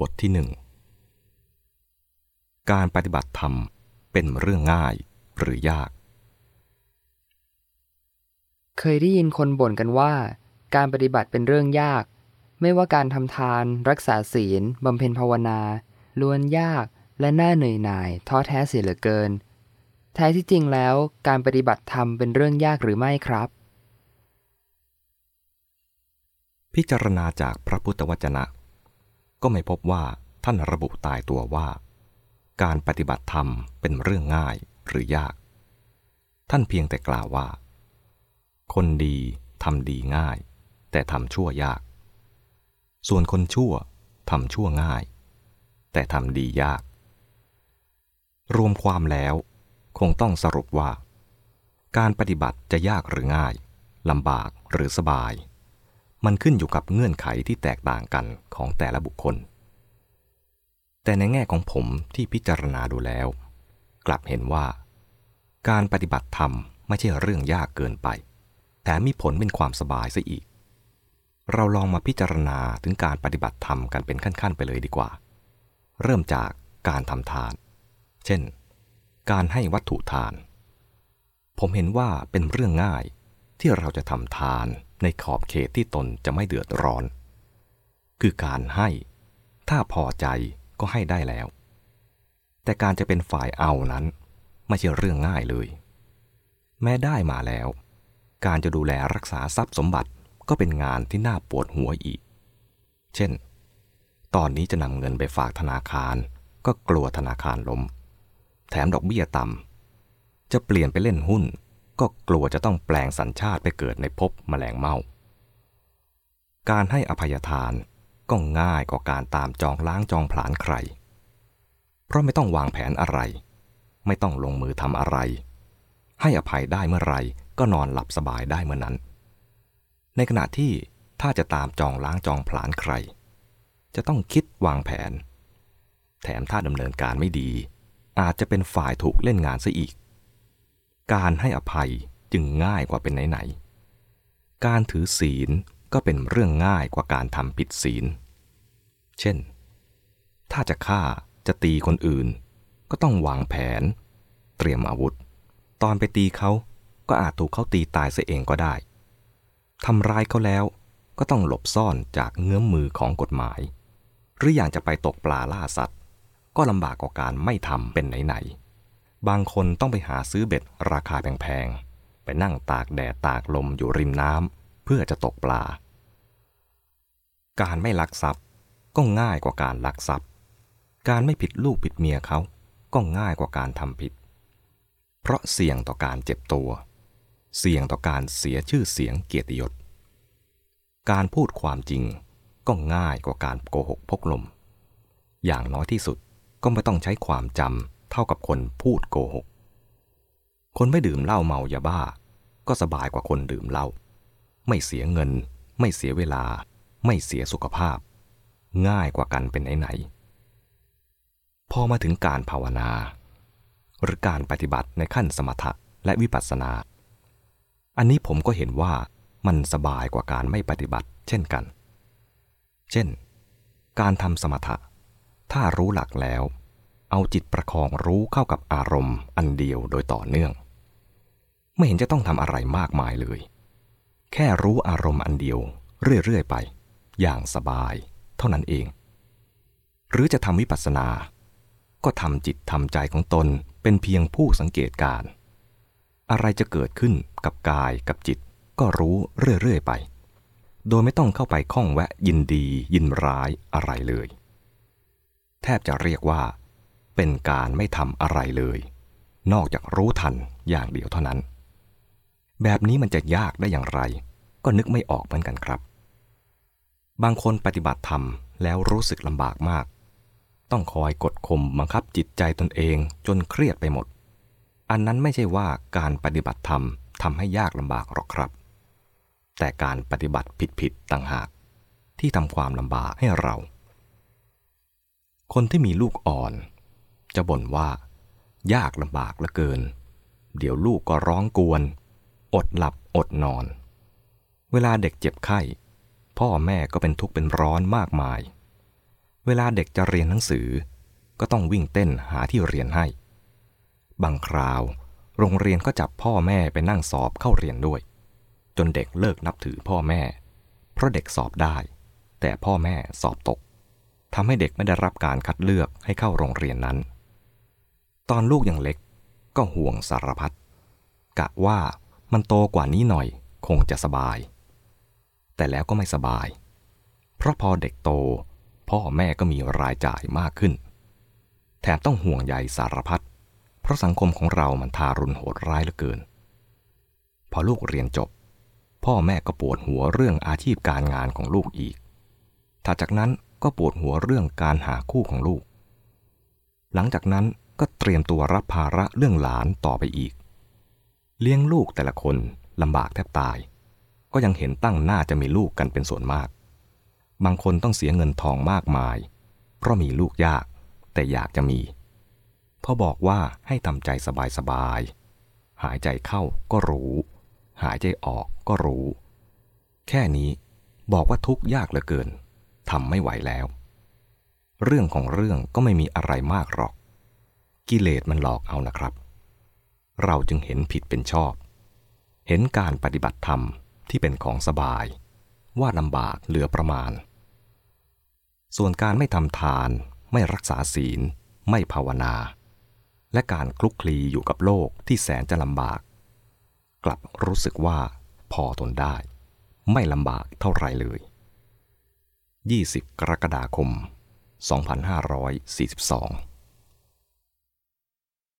บทที่หนึ่งการปฏิบัติธรรมเป็นเรื่องง่ายหรือยาก เคยได้ยินคนบ่นกันว่า การปฏิบัติเป็นเรื่องยาก ไม่ว่าการทำทาน รักษาศีลบำเพ็ญภาวนาล้วนยากและน่าเหนื่อยหน่าย ท้อแท้เสียเหลือเกิน แท้ที่จริงแล้วการปฏิบัติธรรมเป็นเรื่องยากหรือไม่ครับ พิจารณาจากพระพุทธวจนะ ก็ไม่พบว่าท่านระบุตายตัวว่า การปฏิบัติธรรมเป็นเรื่องง่ายหรือยาก ท่านเพียงแต่กล่าวว่า คนดีทำดีง่าย แต่ทำชั่วยาก ส่วนคนชั่วทำชั่วง่าย แต่ทำดียาก รวมความแล้วคงต้องสรุปว่า การปฏิบัติจะยากหรือง่ายลำบากหรือสบาย มันขึ้นอยู่กับเงื่อนไขที่แตกต่างกันของแต่ละบุคคล แต่ในแง่ของผมที่พิจารณาดูแล้ว กลับเห็นว่า การปฏิบัติธรรมไม่ใช่เรื่องยากเกินไป แต่มีผลเป็นความสบายซะอีก เราลองมาพิจารณาถึงการปฏิบัติธรรมกันเป็นขั้นๆ ไปเลยดีกว่า เริ่มจากการทำทาน เช่น การให้วัตถุทาน ผมเห็นว่าเป็นเรื่องง่ายที่เราจะทำทาน ในขอบเขตที่ตนจะไม่เดือดร้อน คือการให้ ถ้าพอใจก็ให้ได้แล้ว แต่การจะเป็นฝ่ายเอานั้น ไม่ใช่เรื่องง่ายเลย แม้ได้มาแล้ว การจะดูแลรักษาทรัพย์สมบัติก็เป็นงานที่น่าปวดหัวอีก เช่น ตอนนี้จะนำเงินไปฝากธนาคาร ก็กลัวธนาคารล้ม แถมดอกเบี้ยต่ำจะเปลี่ยนไปเล่นหุ้น ก็กลัวจะต้องแปลงสัญชาติไปเกิดในภพแมลงเม่า การให้อภัยทานก็ง่ายกว่าการตามจองล้างจองผลาญใคร เพราะไม่ต้องวางแผนอะไร ไม่ต้องลงมือทำอะไร ให้อภัยได้เมื่อไรก็นอนหลับสบายได้เมื่อนั้น ในขณะที่ถ้าจะตามจองล้างจองผลาญใคร จะต้องคิดวางแผน แถมถ้าดำเนินการไม่ดี อาจจะเป็นฝ่ายถูกเล่นงานซะอีก การให้อภัยจึงง่ายกว่าเป็นไหนๆ การถือศีลก็เป็นเรื่องง่ายกว่าการทำผิดศีล เช่น ถ้าจะฆ่าจะตีคนอื่น ก็ต้องวางแผน เตรียมอาวุธ ตอนไปตีเขาก็อาจถูกเขาตีตายเสียเองก็ได้ทำร้ายเขาแล้วก็ต้องหลบซ่อนจากเงื้อมมือของกฎหมาย หรืออย่างจะไปตกปลาล่าสัตว์ ก็ลำบากกว่าการไม่ทำเป็นไหนๆ บางคนต้องไปหาซื้อเบ็ดราคาแพงๆ ไปนั่งตากแดดตากลมอยู่ริมน้ำเพื่อจะตกปลา การไม่ลักทรัพย์ก็ง่ายกว่าการลักทรัพย์ การไม่ผิดลูกผิดเมียเขาก็ง่ายกว่าการทำผิด เพราะเสี่ยงต่อการเจ็บตัว เสี่ยงต่อการเสียชื่อเสียงเกียรติยศ การพูดความจริงก็ง่ายกว่าการโกหกพกลม อย่างน้อยที่สุดก็ไม่ต้องใช้ความจำ ท่ากับคนพูดโกหก คนไม่ดื่มเหล้าเมายาบ้า ก็สบายกว่าคนดื่มเหล้า ไม่เสียเงิน ไม่เสียเวลา ไม่เสียสุขภาพ ง่ายกว่ากันเป็นไหนๆ พอมาถึงการภาวนา หรือการปฏิบัติในขั้นสมถะและวิปัสสนา อันนี้ผมก็เห็นว่ามันสบายกว่าการไม่ปฏิบัติ เช่นกัน เช่น การทำสมถะ ถ้ารู้หลักแล้ว เอาจิตประคองรู้เข้ากับอารมณ์อันเดียวโดยต่อเนื่อง ไม่เห็นจะต้องทำอะไรมากมายเลย แค่รู้อารมณ์อันเดียวเรื่อยๆไป อย่างสบาย เท่านั้นเอง หรือจะทำวิปัสสนา ก็ทำจิตทำใจของตนเป็นเพียงผู้สังเกตการ อะไรจะเกิดขึ้นกับกายกับจิต ก็รู้เรื่อยๆไป โดยไม่ต้องเข้าไปข้องแวะยินดียินร้ายอะไรเลย แทบจะเรียกว่า เป็นการไม่ทำอะไรเลย นอกจากรู้ทันอย่างเดียวเท่านั้น แบบนี้มันจะยากได้อย่างไร ก็นึกไม่ออกเหมือนกันครับ บางคนปฏิบัติธรรมแล้วรู้สึกลำบากมาก ต้องคอยกดข่มบังคับจิตใจตนเองจนเครียดไปหมด อันนั้นไม่ใช่ว่าการปฏิบัติธรรมทำให้ยากลำบากหรอกครับ แต่การปฏิบัติผิดๆต่างหาก ที่ทำความลำบากให้เรา คนที่มีลูกอ่อน จะบ่นว่า ยากลำบากเหลือเกิน เดี๋ยวลูกก็ร้องกวน อดหลับอดนอน เวลาเด็กเจ็บไข้ พ่อแม่ก็เป็นทุกข์เป็นร้อนมากมาย เวลาเด็กจะเรียนหนังสือ ก็ต้องวิ่งเต้นหาที่เรียนให้ บางคราว โรงเรียนก็จับพ่อแม่ไปนั่งสอบเข้าเรียนด้วย จนเด็กเลิกนับถือพ่อแม่ เพราะเด็กสอบได้ แต่พ่อแม่สอบตกทำให้เด็กไม่ได้รับการคัดเลือกให้เข้าโรงเรียนนั้น ตอนลูกยังเล็ก ก็ห่วงสารพัดกะว่ามันโตกว่านี้หน่อยคงจะสบาย แต่แล้วก็ไม่สบาย เพราะพอเด็กโต พ่อแม่ก็มีรายจ่ายมากขึ้น แถมต้องห่วงใยสารพัดเพราะสังคมของเรามันทารุณโหดร้ายเหลือเกิน พอลูกเรียนจบ พ่อแม่ก็ปวดหัวเรื่องอาชีพการงานของลูกอีกถัดจากนั้นก็ปวดหัวเรื่องการหาคู่ของลูก หลังจากนั้น ก็เตรียมตัวรับภาระเรื่องหลานต่อไปอีก เลี้ยงลูกแต่ละคนลำบากแทบตาย ก็ยังเห็นตั้งหน้าจะมีลูกกันเป็นส่วนมาก บางคนต้องเสียเงินทองมากมาย เพราะมีลูกยากแต่อยากจะมีพอบอกว่าให้ทำใจสบายๆหายใจเข้าก็รู้ หายใจออกก็รู้ แค่นี้บอกว่าทุกข์ยากเหลือเกินทำไม่ไหวแล้ว เรื่องของเรื่องก็ไม่มีอะไรมากหรอก กิเลสมันหลอกเอานะครับ เราจึงเห็นผิดเป็นชอบ เห็นการปฏิบัติธรรมที่เป็นของสบาย ว่าลำบากเหลือประมาณ ส่วนการไม่ทำทาน ไม่รักษาศีล ไม่ภาวนา และการคลุกคลีอยู่กับโลกที่แสนจะลำบาก กลับรู้สึกว่าพอทนได้ ไม่ลำบากเท่าไรเลย 20 กรกฎาคม 2542